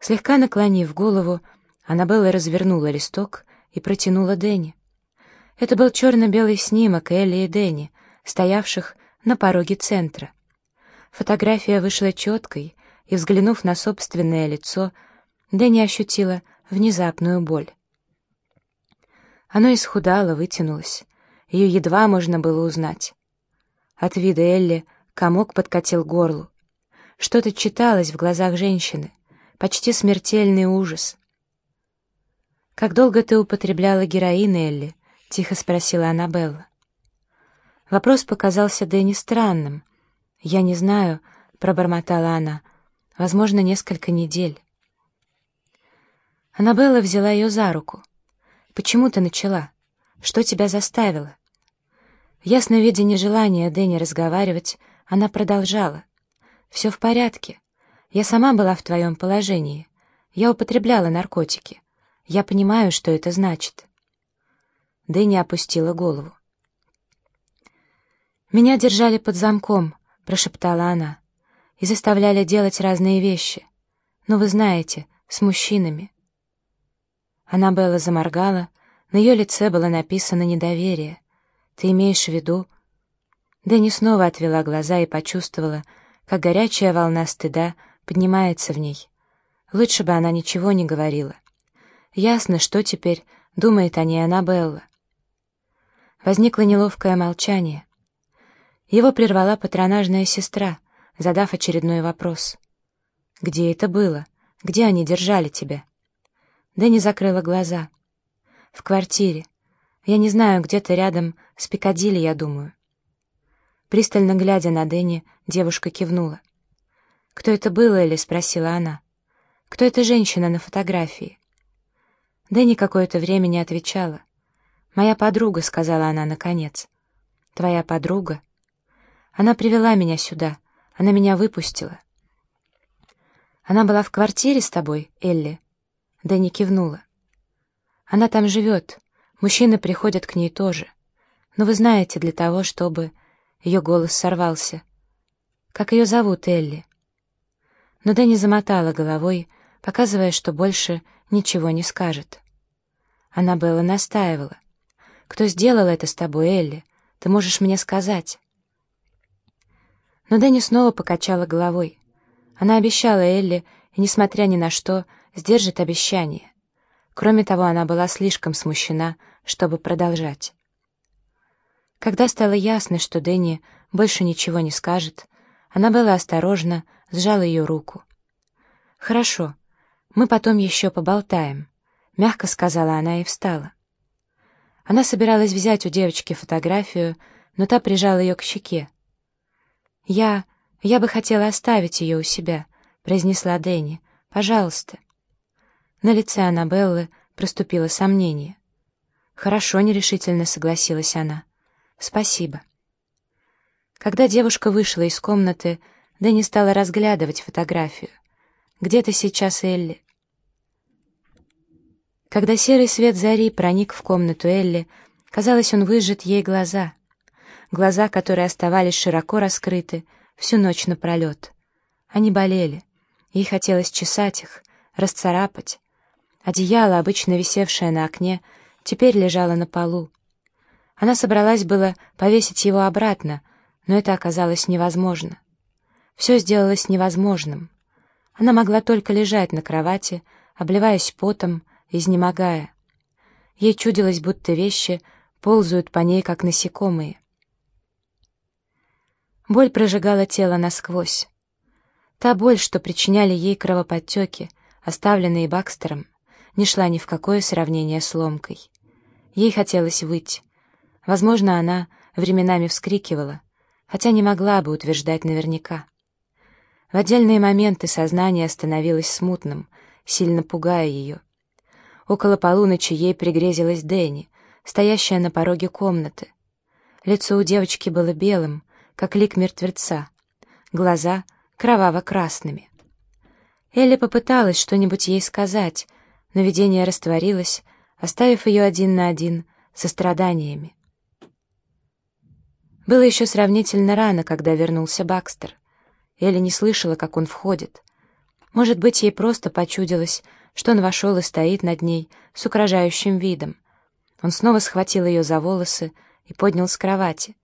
Слегка наклонив голову, Аннабелла развернула листок и протянула Дэнни. Это был черно-белый снимок Элли и Дэнни, стоявших на пороге центра. Фотография вышла четкой, и, взглянув на собственное лицо, Дэнни ощутила внезапную боль. Оно исхудало, вытянулось. Ее едва можно было узнать. От вида Элли комок подкатил горлу. Что-то читалось в глазах женщины, почти смертельный ужас. «Как долго ты употребляла героин, Элли?» — тихо спросила Аннабелла. Вопрос показался Дэнни странным. «Я не знаю», — пробормотала она, — «возможно, несколько недель». Аннабелла взяла ее за руку. «Почему ты начала? Что тебя заставило?» В ясном виде нежелания Дэнни разговаривать, она продолжала. «Все в порядке. Я сама была в твоем положении. Я употребляла наркотики. Я понимаю, что это значит». Дэнни опустила голову. «Меня держали под замком», — прошептала она, «и заставляли делать разные вещи. Ну, вы знаете, с мужчинами». Аннабелла заморгала, на ее лице было написано недоверие. «Ты имеешь в виду...» Дэнни снова отвела глаза и почувствовала, как горячая волна стыда поднимается в ней. Лучше бы она ничего не говорила. Ясно, что теперь думает о ней Аннабелла. Возникло неловкое молчание. Его прервала патронажная сестра, задав очередной вопрос. «Где это было? Где они держали тебя?» Дэнни закрыла глаза. «В квартире. Я не знаю, где-то рядом с Пикадилли, я думаю». Пристально глядя на Дэнни, девушка кивнула. «Кто это было, Элли?» — спросила она. «Кто эта женщина на фотографии?» Дэнни какое-то время не отвечала. «Моя подруга», — сказала она наконец. «Твоя подруга?» «Она привела меня сюда. Она меня выпустила». «Она была в квартире с тобой, Элли?» Дэнни кивнула. «Она там живет. Мужчины приходят к ней тоже. Но вы знаете, для того, чтобы...» Ее голос сорвался. «Как ее зовут, Элли?» Но Дэнни замотала головой, показывая, что больше ничего не скажет. Она Белла настаивала. «Кто сделал это с тобой, Элли? Ты можешь мне сказать?» Но Дэнни снова покачала головой. Она обещала Элли, и, несмотря ни на что, сдержит обещание. Кроме того, она была слишком смущена, чтобы продолжать. Когда стало ясно, что Дэнни больше ничего не скажет, она была осторожна, сжала ее руку. «Хорошо, мы потом еще поболтаем», — мягко сказала она и встала. Она собиралась взять у девочки фотографию, но та прижала ее к щеке. «Я... я бы хотела оставить ее у себя», — произнесла Дэнни. «Пожалуйста». На лице Аннабеллы проступило сомнение. «Хорошо», — нерешительно согласилась она. «Спасибо». Когда девушка вышла из комнаты, Дэнни стала разглядывать фотографию. «Где ты сейчас, Элли?» Когда серый свет зари проник в комнату Элли, казалось, он выжжет ей глаза. Глаза, которые оставались широко раскрыты всю ночь напролет. Они болели. Ей хотелось чесать их, расцарапать. Одеяло, обычно висевшее на окне, теперь лежало на полу. Она собралась было повесить его обратно, но это оказалось невозможно. Все сделалось невозможным. Она могла только лежать на кровати, обливаясь потом, изнемогая. Ей чудилось, будто вещи ползают по ней, как насекомые. Боль прожигала тело насквозь. Та боль, что причиняли ей кровоподтеки, оставленные Бакстером, не шла ни в какое сравнение с ломкой. Ей хотелось выйти. Возможно, она временами вскрикивала, хотя не могла бы утверждать наверняка. В отдельные моменты сознание становилось смутным, сильно пугая ее. Около полуночи ей пригрезилась Дэнни, стоящая на пороге комнаты. Лицо у девочки было белым, как лик мертвеца, глаза — кроваво-красными. Элли попыталась что-нибудь ей сказать, но видение растворилось, оставив ее один на один со страданиями. Было еще сравнительно рано, когда вернулся Бакстер. Элли не слышала, как он входит. Может быть, ей просто почудилось, что он вошел и стоит над ней с угрожающим видом. Он снова схватил ее за волосы и поднял с кровати.